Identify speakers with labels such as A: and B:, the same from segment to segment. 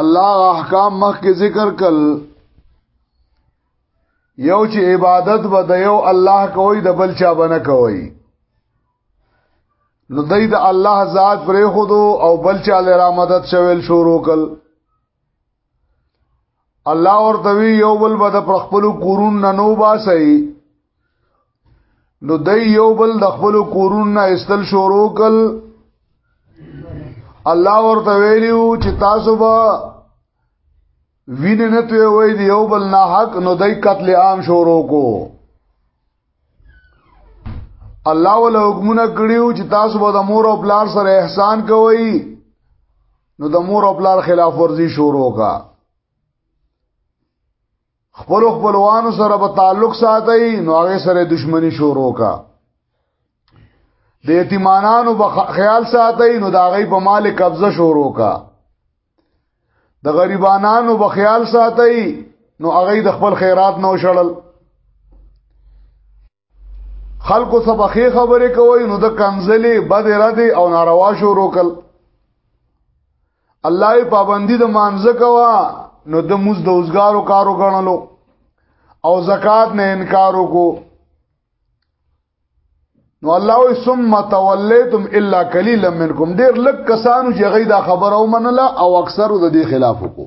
A: الله احکام مخکې ذکر کړ یو چې عبادت به د یو الله کوي د بل چا بنه کوي نو دای د الله ذات پرې خودو او بل چا لرا مدد شویل شروع کړ الله ورته یو بل به د خپل کورون نه نو باسي نو د یو بل د خپل کورونه استل شروع کل الله ورته ویلو چې تاسو به وینې نه توې وای دی یو بل نه حق نو دای قتل عام شروع کو الله ول حکمونه کړیو چې تاسو به د مور او پلار سره احسان کوئ نو د مور او پلار خلاف ورزي شروع کا خپل خپلوانو سره په تعلق ساتي نو هغه سره دښمنی شروع کا د یتیمانانو په خیال ساتي نو دا غي په مال قبضه شروع کا د غریبانانو په خیال ساتي نو هغه د خپل خیرات نو شړل خلکو سبخې خبرې کوي نو د کنزلې بد را دي او ناروا شو روکل الله پابندي د مانزه کوا نو د موز د اوسګارو کارو غنلو او زکات نه انکار وکړو نو الله ثم تولیتم الا قليلا منکم ډیر لک کسانو چې غي دا خبره ومنله او اکثر د دې خلاف وکړو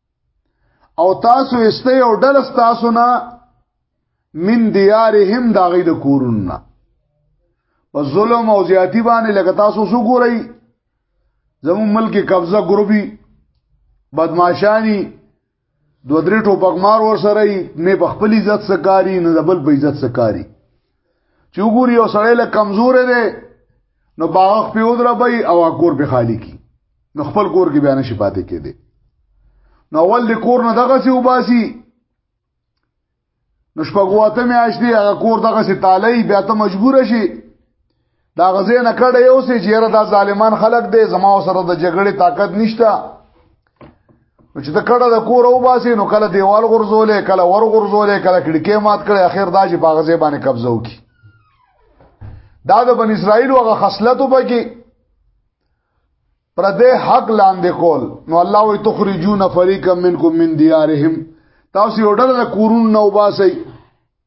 A: او تاسو استه او ډل تاسو نه من دیارهم دا غي د کورونه په ظلم او زیاتی باندې لکه تاسو سو ګورئ زمو ملک قبضه ګروبي بدمعشانی دو درې ټوپک مار ور سره نه په خپل عزت سکاري نه د بل په عزت سکاري چې وګوري او سړی له کمزور دی نو باغ په ودر بای او کور په خالی کی نو خپل کور کې بیان شي پاتې کېده نو اول د کور نه دغه سی وباسي نو شپږواته میاشتې هغه کور دغه سی تالی بیا ته مجبور شي دا غزه نه کړه یو سي چیرې دا ظالمان خلق دی زما سره د جګړې طاقت نشته چې د کړه د کور او باسي نو کله دیوال غرزولې کله ور غرزولې کله کړکې مات کړي اخر دا چې باغ زې باندې قبضه وکي دا د بن اسرائیل هغه خصلت وبګي پر دې حق لاندې کول نو الله وي تخرجون فريقا منكم من ديارهم تاسو یو ډول کورون نو باسي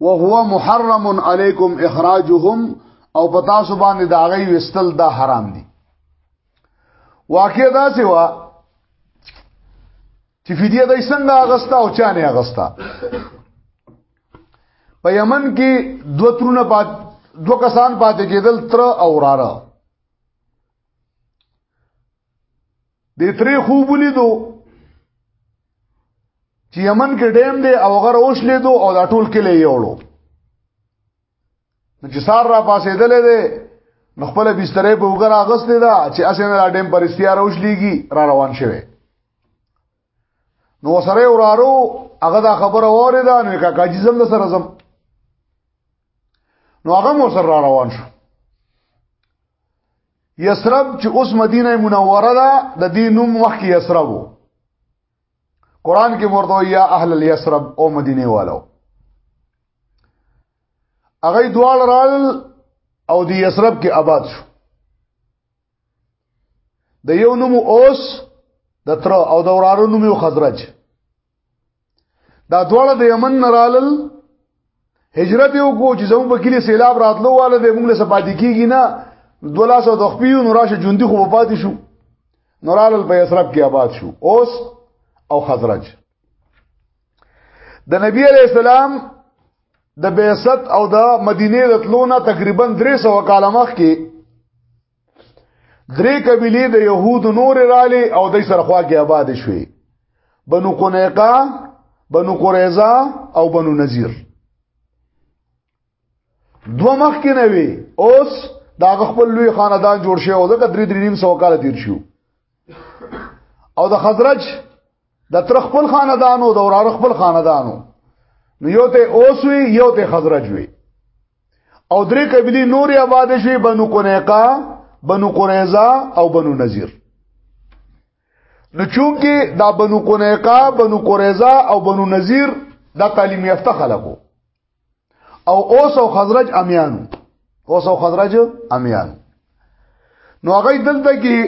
A: وهو محرم علیکم اخراجهم او پتا سو باندې دا غي وستل دا حرام دي واقع دا سی وا چې فدیه دای څنګه اغستا او چا نه اغستا په یمن کې دو ترونه پات دو کسان پاتې کېدل تر او راره د تری خوب لیدو چې یمن کې ډیم دی او غره اوش لیدو او دا ټول کې لیوړو نو چې سار را پاسې دلې دی نو خپل بسترې په وګر اغستې دا چې اسنه دا ډیم پر استیار اوش لیږي را روان شوه نو سره ورارو هغه دا خبره وره ده نو کاکا جی زم د سره زم نو هغه مو سره روان شو یسرب چې اوس مدینه منوره ده د دې نوم مخکې یسرب وو قران کې ورته یا اهل الیسرب او مدینه والو هغه دوال رال او د یسرب کې آباد شو د یو نوم اوس د تر او د ورارو نوم یو خزرج دا دواړه د یمن نرالل هجرت یو کو چې زموږ په کلی سیلاب راتلو واله به موږ له سپاتې کیږي نه دولاسو د خپیو نو راشه ژوندۍ خو پاتې شو نورالل په اسرب کې آباد شو اوس او خزرج د نبی علی السلام د بعثت او د مدینه د تلونه تقریبا 300 کال مخکې درې قبيله د يهود نور رالي او د سره خوا کې آباد شوي بنو قنيقه بنو قريزه او بنو نذير دو مخ کې نه وي اوس دا خپل لوی خاندان جوړ شي او دغه درې درې نیم سو کال تیر شو او د خزرج د تر خپل خاندانو د وراره خپل خاندانو نو یو ته اوس وی یو ته خزرج وی او درې قبلی نور آباد شي بنو قنیقه بنو قریظه او بنو نذیر نو چونکی دا بنو قنیقه بنو قریظه او بنو نذیر دا تعلیم یافته خلکو او اوس او خزرج امیانو اوس او خزرج امیان نو هغه دلته کې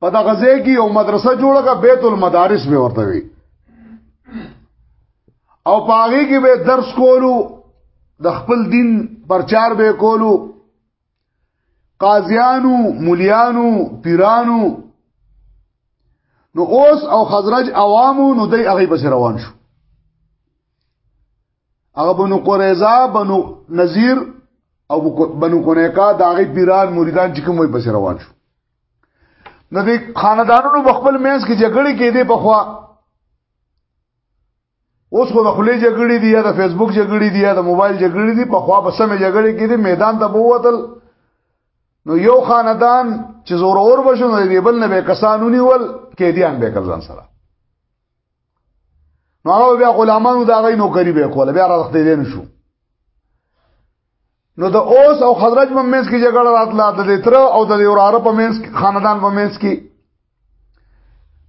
A: په دغه ځای کې یو مدرسه جوړه کا بیت المدارس به ورته وي او پاغي کې به درس کولو د خپل دین پرچار به کولو قاضیانو مليانو پیرانو نو اوس او خزرج عوامو نو دای هغه پس روان شو هغه بنو قریظه بنو نذیر او بنو کنیکا دا هغه پیران مریدان چې کوم وي پس روان شو نو د خاندانونو په خپل مینس کې جګړې کېدې په خوا اوس خو د خلی جګړې دی یا د فیسبوک جګړې دی یا د موبایل جګړې دی په خوا په سمې جګړې کې دی میدان ته بوتل نو یو خاندان چې زور اور بشو نو دی بل نه به کسانونی ول کې دی ان به کلزان سره نو هغه بیا غلامانو دا غي نوکری به کوله بیا راځخته دي نشو نو د اوس او خزرج په منځ کې جګړه راتله د لیتر او د وراره په منځ خاندان په منځ کې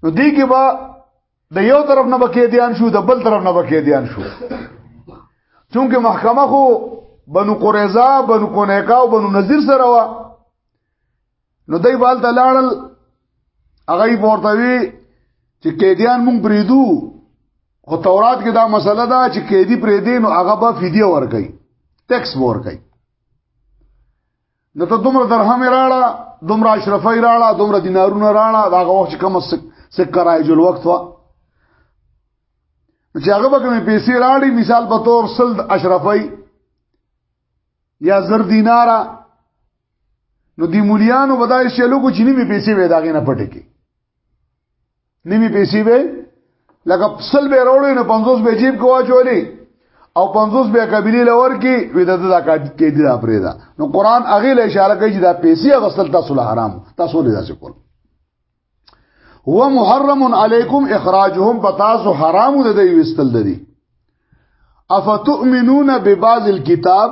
A: نو دی کې با د یو طرف نه بکې دیان شو د بل طرف نه بکې دیان شو چونکه محکمه خو بنو قریظه بنو کنیکا او بنو نذیر سره وا نو دای بال ته لاړل هغه ورته وی چې قیدیان مونږ بریدو خو تورات کې دا مسله ده چې قیدی پرې دین او هغه به فدیه ورکړي ټیکس ورکړي نو ته دومره درهم راړه دومره اشرفي راړه دومره دینارونه راړه دا وخت کم سکه راځي وخت وا چې هغه به کومې پیسې راړي مثال په تور سل اشرفي یا زر دیناره نو دی مولیانو بدای شلو کو چینی می پیسې وې داغه نه پټه کی نیمه پیسې به لکه پسل به وروړي نه 50 به جیب کوه چولې او 50 به قبيله لور کې وې د دا کاټ کې دي اپرې دا نو قران اغه له اشاره کوي چې دا پیسې غسل تاسو له حرام تاسو له ځکه کول هو محرم علیکم اخراجهم پتاسو حرام د دې وستل دي افتؤمنون ببعض الكتاب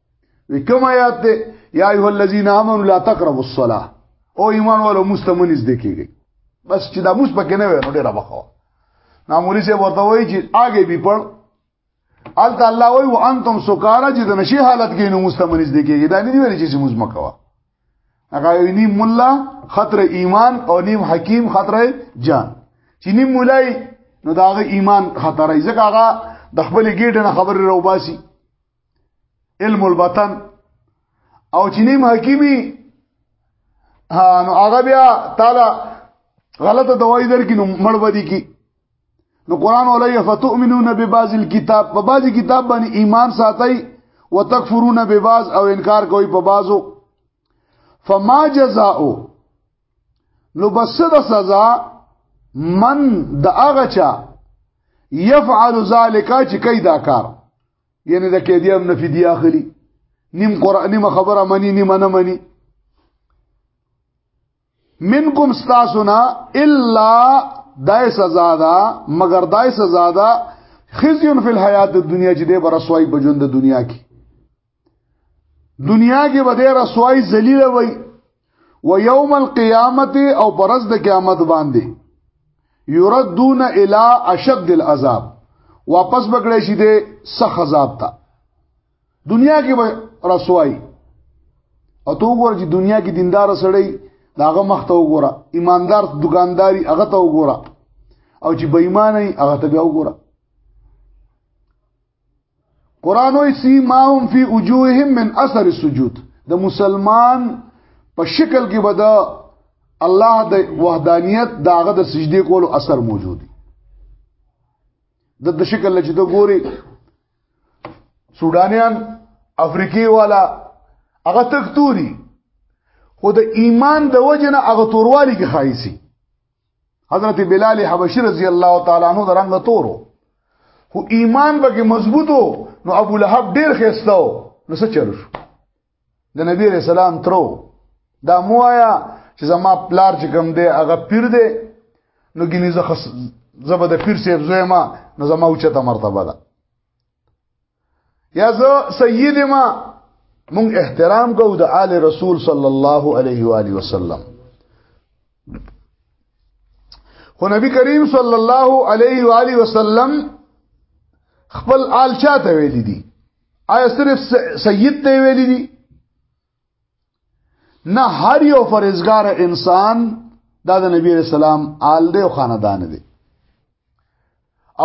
A: کوم آیات دی یا ایه الذین آمنوا لا تقربوا الصلاه او ایمان ولو مستمنز دی کیږي بس چې دا موس پکې نه وي نو ډیره بخوا نامولی سے ورته وایي چې آګه به پړ الته الله وایي وانتم سکارا چې د نشي حالت کې نو مستمنز دی کیږي دا نه دی ویل چې موس مکوا هغه نیم مولا خطر ایمان او نیم حکیم خطر جان چې نیم مولای نو داغه ایمان خطرای ځکه هغه د خپل ګیډ نه خبر راوباسي علم البطن او چې نیم حکیمی نو هغه بیا تعالی غلطه دوايي درکې نو مړ بدی کی نو قران ولای فتؤمنون ببعض الكتاب په بعضی کتاب باندې ایمان ساتي وتکفرون ببعض او انکار کوي په بعضو فما جزاء نو بس د سزا من د هغه چا يفعل ذلك چې کوي دا کار یعنی د کې دی هم نفي دی اخلي نیم قران نیم خبره منی نیم نه منی منکم استاسنا الا دای سزا دا مگر دای سزا دا خزیون فی الحیات الدنیا چې دې برسوای په ژوند د دنیا کې دنیا کې به دې رسوای ذلیل وای و یوم القیامت او پرز د قیامت باندې یردون الی اشد العذاب واپس بکړی شي د سخت عذاب ته دنیا کې به رسوای او تو وګور چې دنیا کې دیندار سړی داغه مخ ته وګوره ایماندار دکانداری هغه ته وګوره او چې بېمانه هغه ته بیا وګوره قران وی سیماهم فی وجوههم من اثر السجود د مسلمان په شکل کې به دا الله د وحدانیت داغه د سجدي کولو اثر موجود دی د د شکل چې ته ګوري سودانیان افریقي والا هغه تکتوري خو د ایمان د وجنه هغه توروالی کې خایسي حضرت بلال حبشي رضی الله تعالی عنہ درنګ تورو خو ایمان به مضبوطو نو ابو لهب ډیر خستاو نو څه چلو شو د نبی رسول الله ترو دا موایا چې زما پلار چې کوم دی هغه پیر دی نو ګینه زه زبد پیر سیب زوی ما نو زما اوچته مرتبه ده یا زه سید ما مونږ احترام کوو د آل رسول صلی الله علیه و علیه وسلم خو نبی کریم صلی الله علیه و علیه وسلم خپل آل چاته ویل دي آیا صرف سید ته ویل دي نه هر یو فرزګار انسان دا د نبی رسول الله آل دی او خاندان دی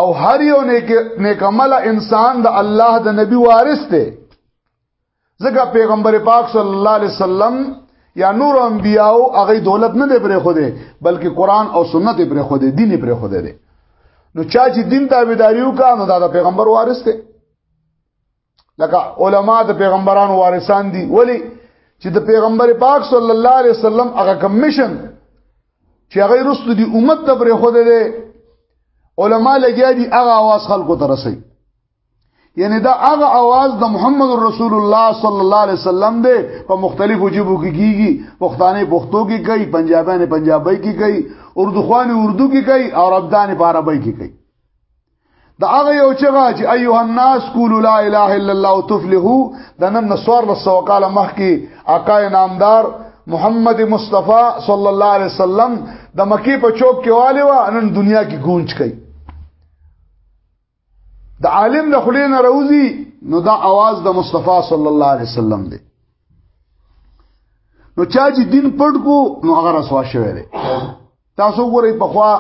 A: او هر یو نیک نیکمل انسان د الله د نبی وارث دی ځکه پیغمبر پاک صلی الله علیه وسلم یا نور انبیاء او هغه دولت نه دی پرې خو دی بلکې قران او سنت پرې خو دی دین پرې خو دی نو چا چې دین تابعداریو کا نو دا د پیغمبر وارث دی لکه علما د پیغمبرانو وارثان دي ولی چې د پیغمبر پاک صلی الله علیه وسلم هغه کمیشن چې هغه رسل دي امت ته پرې خو دي علما لګیا دي هغه आवाज خلکو ته رسي یعنی دا هغه आवाज د محمد رسول الله صلی الله علیه وسلم دی په مختلفو جبو کې کیږي پښتانه پښتو کې کوي پنجابیان پنجابی کې کوي اردو خواني اردو کې کوي او عربدان په عربی کې کوي دا هغه یو چغه چې ایه الناس قولوا لا اله الا الله تفلحوا د نن نسوار لسو کال مخکي آقا نامدار محمد مصطفی صلی الله علیه وسلم د مکی په چوک کې والي و نن دنیا کې گونج کوي د عالم د خلین روزي نو دا आवाज د مصطفی صلی الله علیه وسلم دی نو چا چې دین پړ کو نو هغه رسوا شوی دی تاسو ګورئ په خوا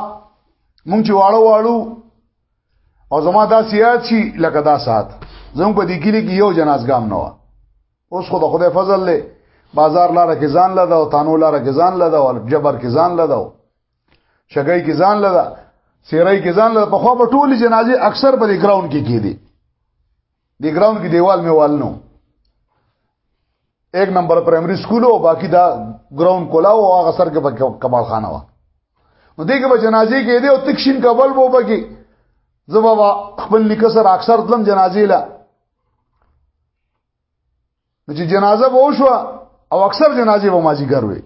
A: مونږ چې واړو واړو او زما دا سیات شي لکه دا سات زموږ په دې کلی کې یو جنازګام نه و اوس خو د خدای فضل له بازار لاره کې ځان لده او تانو لاره کې ځان لده او جبر کې ځان لده او شګای کې ځان لده سیرای کې ځان لده په خو په ټولي جنازي اکثر په ګراوند کې کېدي دی ګراوند کې دیوال مې والنو ایک نمبر پرایمری سکول او باقی دا ګراوند کولا او هغه سر کې کمال خانه و نو دې کې به جنازي کې دی او تکشین کابل بو بګي زبابا خپل لیکسر اکثر تلم جنازي لا چې جنازه به وشو او اکثر جنازې به مازیګر وي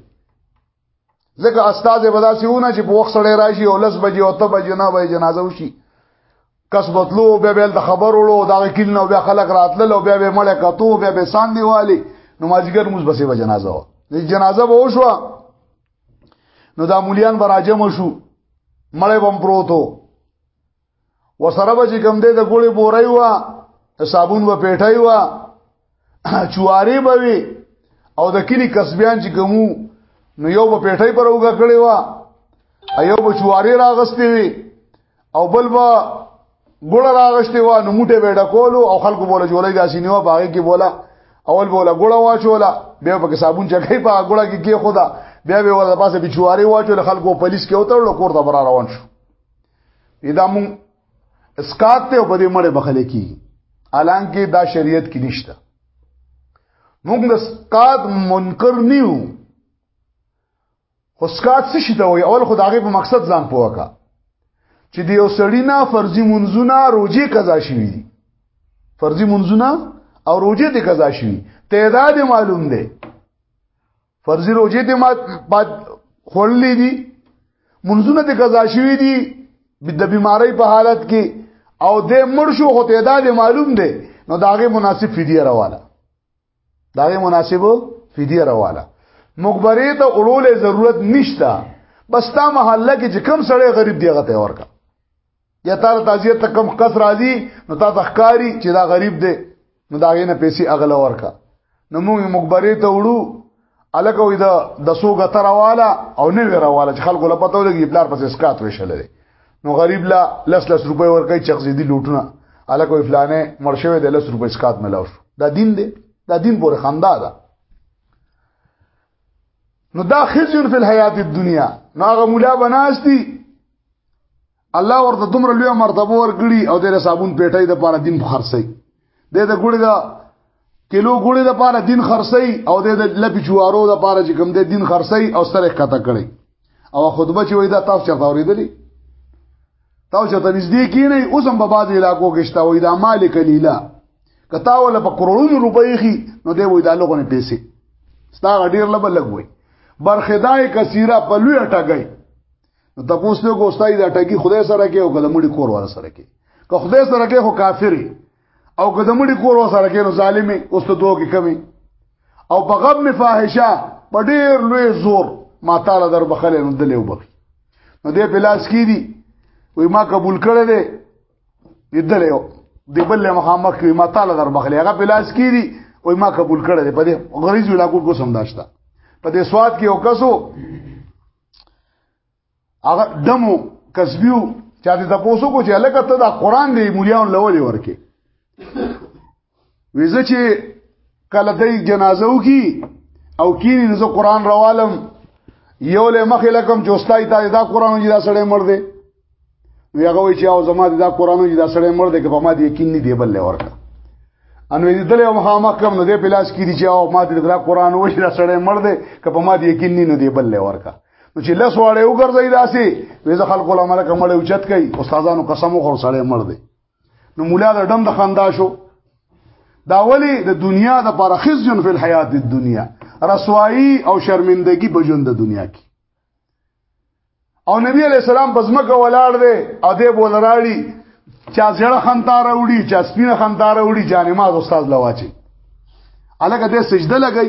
A: ځکه استاد به داسې ونه چې په وخت سره راشي او لس بجې او ته بجې نه به جنازه وشي کس بتلو بیا بیا د خبر وړو دا کیل نو بیا خلک راتلل او بیا به مړ کتو بیا به سان دیوالی نو مازیګر موږ بسې به جنازه و جنازه به وشو نو دا مولیان براجم شو مړې بم پروتو وسره به چې کم دی د ګوړې بورای و صابون به پیټای و چواری به وي او د کلی کسبیان چې کومو نو یو به پیټای پر اوګه کړی و ایو به چواری راغستې وي او بل به ګوړ راغستې و نو موټه به ډکولو او خلکو بوله جوړی داسې نیو باغې کې بوله اول بوله ګوړه واچوله بیا په صابون چکې په ګوړه کې کې خدا بیا به ورته پاسه بچواري واچول خلکو پولیس کې وترل کور ته برا روان شو دا مون اسکات ته په دې مړې بخله کی الانکه دا شریعت کې نشته موږ د اسکات منکر نیو خو اسکات څه شي ته وي اول خو داغه په مقصد ځان پوهه چې د یو سړی نه فرضي منځونه روزي قضا شوي دي فرضي منځونه او روزي دي قضا شوي تعداد معلوم دی فرضی روزه دې مات بعد خړلې دي منځونه د قضا شوی دي د بیماری په حالت کې او د مړ شو خو ته دا معلوم دی نو داغه مناسب فدیه راواله داغه مناسب فدیه راواله مخبره ته اړول ضرورت نشته بس تا محله کې چې کم سړی غریب دی هغه ته ورکا یا تعالی تعزیه ته کم کس راځي نو تا تخکاری چې دا غریب دی نو دا غینه پیسې اغلا ورکا نو موږ مقبره ته وړو الکه وې دا د سو غتر والا او نه وی راواله چې خلکو لا پته ولګي بلار پسې اسکات وشل نو غریب لا لس لس روپۍ ورکې چغزې دي لوټونه الکه وې فلانه مرشوي د لس روپۍ اسکات ملاو شو دا دین دی دا دین پورې خندا ده نو دا خزیون فی الحیات الدنیا نو هغه مولا بناستی الله ورته دومره لوی مرتبه ورګړي او د صابون پیټۍ د پاره دین خرڅي د د ګړي دا کیلو ګړي د پاره دین خرڅي او د لپی چوارو د پاره چې کوم د دین خرڅي او سره کته کړي او خطبه چې وای دا تاسو چرته اوریدلی تاسو چې تنځدې کینې اوس هم په باز علاقو کې شته وای دا مالک لیلا کتا ول په کروڑونو روپۍ خي نو دی وای دا لغونه پیسې ستا ډیر لبه لګوي برخدای کثیره په لوی ټګي نو تاسو ته ګوستای دا ټګي خدای سره کې او کله مړي کور ور سره کې که خدای سره کې خو کافر او که د مړي کور وسره کې نو ظالمي اوس ته دوه کې کمی او په غب می فاحشه په ډیر لوی زور ما تعالی در بخله نو دلې وبخي نو دې پلاس کې دي وای ما قبول کړی دی دلې دی بل مخامخ کې ما تعالی در بخله هغه پلاس کې دي وای ما قبول کړی دی په دې غریز ولا کو کو سمداشتا په دې سواد کې وکاسو هغه دمو کسبیو چا دې تاسو کو چې لکه ته دا قران دی مولیان لولې ورکه ویزه چې کله دای جنازه وکي او کینی نو قران روالم یو له مخې لکم جوستای ته دا قران جدا سړی مړ دی وی هغه وی چې او زما دا قران جدا سړی مړ دی که په ما دې یقین نه دی بل ورکه ان وی دې له مخامخ کم نو دې پلاس کړي چې او ما دې دا قران وښه دا سړی مړ دی که په ما دې یقین نه دی بل ورکه نو چې لس واړې وګرځي داسې وېزه خلکو له ملک مړ او چت کوي استادانو قسم خور سړی مړ دی نو مولا د دم د خندا شو دا ولی د دنیا د پر خزجن فی الحیات الدنیا رسوایی او شرمندگی په ژوند د دنیا کې او نبی علیہ السلام بزمکه ولاړ دی او دې بول راړي چا زړه خندا راوړي چا سپینه خندا راوړي جانماز استاد لواچي الګ دې سجده لګي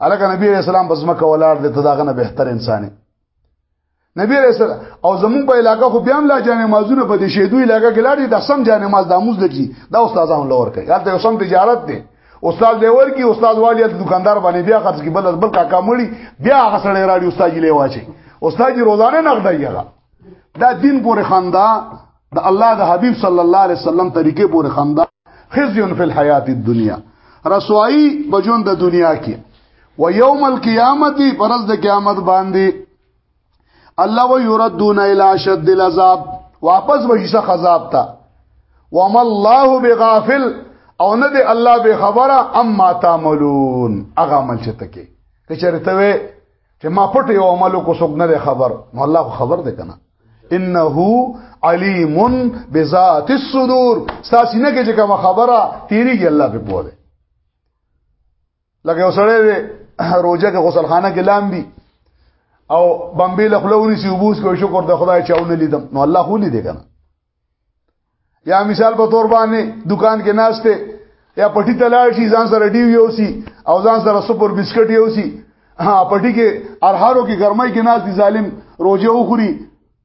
A: الکه نبی رسول الله بزما کولار دې ته داغه نه بهتر انسان دی نبی رسول او زمون په علاقې خو بیا هم لا جامع مازونه په دې شیدو علاقې کې لاړې د سم جامع ماز د اموز لګي دا استادان لور کوي هلته یو سم تجارت دی استاد دی ورکی استاد والی د دکاندار باندې بیا خرڅ کی بل بل کا کامړي بیا هغه سره راړي استاد یې واچي استاد یې روزانه نقد یې دا دین پورې خندا د الله د حبيب صلی الله علیه وسلم طریقې پورې خندا خزي فی الحیات الدنیا رسوایی بجون د دنیا کې و یوم القیامت پرز د قیامت باندې الله و یردون الی شد العذاب واپس به حصہ خذاب تا وما الله بغافل او نه دی الله به خبره اما تعملون هغه عمل چې تکي کچره ته چې ما پټ یو عمل کو څوک نه خبر نو الله خبر دی کنه انه علیم بذات الصدور ساسي نه کې کوم خبره تیریږي الله په پوهه لکه وسړی دی روزه کې غسل خانه کې لامبي او بمبي له خلونی سی وبوس کو شکر د خدای چاونه لیدم نو الله خو لیدې کنه یا مثال په تور باندې دکان کې ناشته یا پټی تلاړ شي ځان سره ډیو یو سی او ځان سره سپور بسکټ یو سی ها پټی کې ارهارو کې ګرمای کې ناز دي ظالم روزه وخوري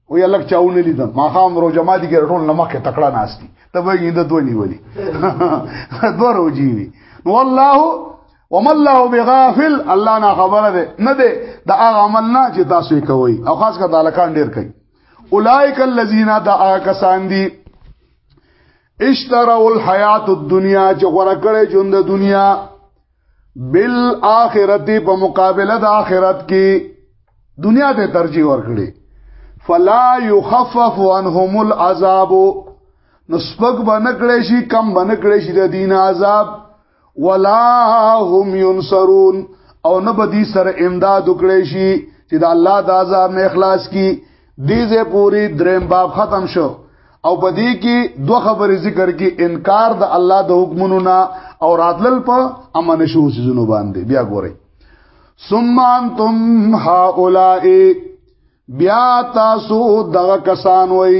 A: او یا لک چاونه لیدم ما خام روزه ما دي کې ټول نمک تکړه ناشتي ته به یې د دوه نیولې دوه روزي وي نو والله وما الله بغافل الله نه خبره ده نه ده د هغه عمل نه چې تاسو کوي او خاص کر د الکان ډیر کوي اولائک الذین دعا کسان دی اشتروا الحیات الدنیا چې غره کړې ژوند د دنیا بل اخرت په مقابله د اخرت کې دنیا ته ترجیح ورکړي فلا يخفف عنهم العذاب نو سپک باندې کړې شي کم باندې کړې شي د دین عذاب ولا هم ينصرون او نه بدی سر امداد وکړي شي چې د الله د عذاب نه اخلاص کی دیزه پوری دریم باب ختم شو او په دې کې دوه خبرې ذکر کې انکار د الله د حکمونو نه او راتلل په امن شو سيزونو باندې بیا ګورئ ثم انتم هؤلاء بیا تاسو دغه کسان وای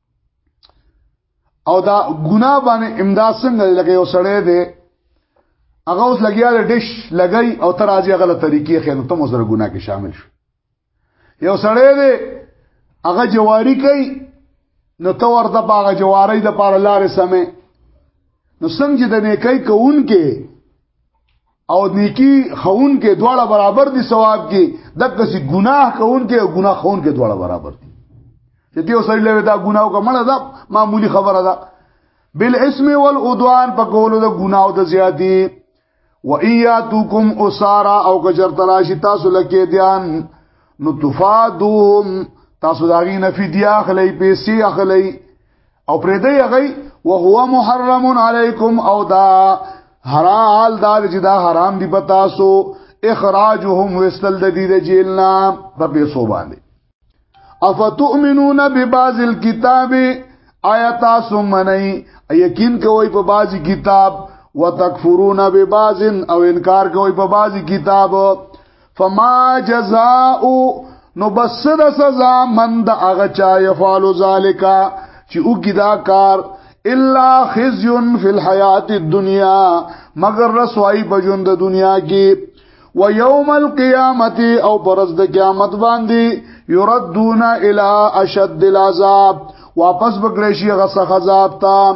A: او دا ګناه باندې امداد څنګه لکه یو سړی دی هغه اوس لګیا دی ډش لګی او تر ازي غلط طریقې خنو ته مزر ګناه کې شامل شو یو سړی دی هغه جواری کوي نو تو ورته باغ جواری د پاره لارې سمې نو څنګه د نیکي کوونکې او نیکی خون کې دواړه برابر دي ثواب کې د کسي ګناه کون کې او ګناه خون کې دواړه برابر دي چې دیو سړي له دا ګناه او کمنه دا معمولی خبره ده بل اسم والعدوان په کولو د ګناه او د زیاتی و ایاتکم اسارا او کجر تراشی تاسو لکه دیان نو تفادوهم تاسو داغي نفي دی اخلي پیسې اخلي او پرې دی هغه او هو محرم علیکم او دا حلال دا چې دا حرام دی په تاسو اخراجهم وستل د دې د جیلنا په پیسو باندې افتؤمنون ببعض الكتاب آیا تاسو منئ یقین کوئ په بعضی کتاب وتکفرون ببعض او انکار کوئ په بعضی کتاب فما جزاء نو بس د سزا من د هغه چا يفعل ذالک چې وګی دا کار الا خزي فی الحیات الدنیا مگر رسوایی په ژوند د دنیا کې و یوم القیامت او پرز د قیامت باندې یردون الی اشد العذاب واپس بکړی شي غسخ عذاب ته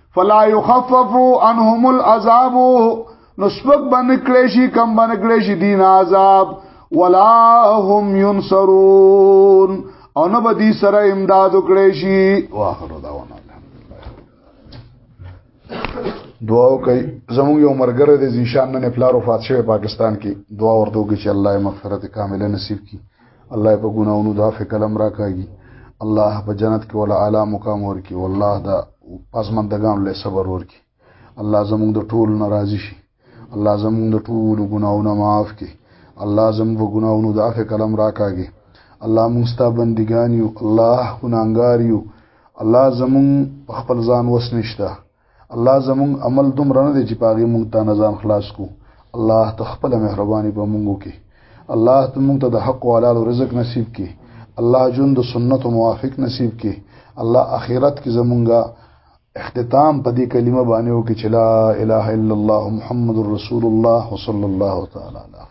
A: فلا يخفف عنهم العذاب نو سپک باندې کړی شي کم باندې کړی شي دین عذاب ولا هم ينصرون او نه به دې سره امداد وکړي شي واخر دعوانا دعا وکي زموږ یو مرګره د زیشان نه پلارو فاتشه پاکستان کې دعا ورته وکي چې الله یې مغفرت کامله نصیب کړي الله په ګناونو دا فکلم راکاږي الله په جنت کې ولا اعلی مقام ورکي والله دا پسمندگان له صبر ورکي الله زموږ د ټول ناراضي شي الله زموږ د ټول ګناونه معاف کړي الله زموږ په ګناونو دا فکلم راکاږي الله موږ ستا بندگان یو الله ګناګار یو الله زموږ خپل ځان وسنشته الله زمونږ عمل دومره نه دی چې پاغي مونږ ته نظام خلاص کو الله ته خپل مهرباني په مونږ کې الله ته مونږ ته د حق او حلال رزق نصیب کې الله جون د سنت موافق نصیب کې الله اخرت کې زمونږه اختتام په دې کلمه باندې وکړي چې لا اله الا الله محمد رسول الله صلی الله تعالی علیه